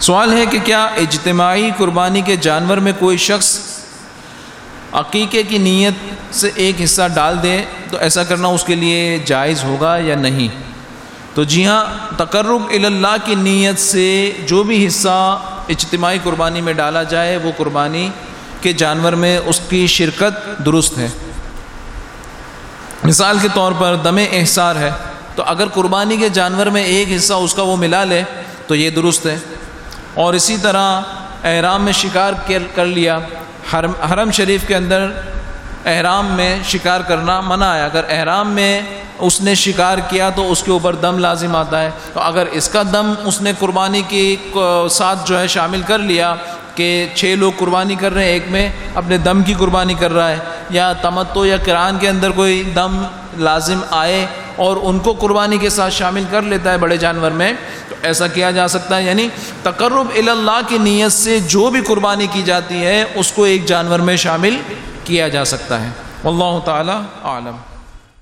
سوال ہے کہ کیا اجتماعی قربانی کے جانور میں کوئی شخص عقیقے کی نیت سے ایک حصہ ڈال دے تو ایسا کرنا اس کے لیے جائز ہوگا یا نہیں؟ تو جی ہاں تقرب اللہ کی نیت سے جو بھی حصہ اجتماعی قربانی میں ڈالا جائے، وہ قربانی کے جانور میں اس کی شرکت درست ہے۔ مثال کے طور پر دم احسار ہے، تو اگر قربانی کے جانور میں ایک حصہ اس کا وہ ملا لے، تو یہ درست ہے۔ اور اسی طرح احرام میں شکار کر لیا۔ حرم حرم شریف کے اندر احرام میں شکار کرنا منع ہے۔ اگر احرام میں اس نے شکار کیا تو اس کے اوپر دم لازم آتا ہے۔ تو اگر اس کا دم اس نے قربانی کی ساتھ جو ہے شامل کر لیا کہ چھ لوگ قربانی کر رہے ہیں ایک میں، اپنے دم کی قربانی کر رہا ہے۔ یا تمتو یا کران کے اندر کوئی دم لازم آئے اور ان کو قربانی کے ساتھ شامل کر لیتا ہے بڑے جانور میں ایسا کیا جا سکتا ہے؟ یعنی تقرب اللہ کی نیت سے جو بھی قربانی کی جاتی ہے، اس کو ایک جانور میں شامل کیا جا سکتا ہے۔ اللہ تعالی عالم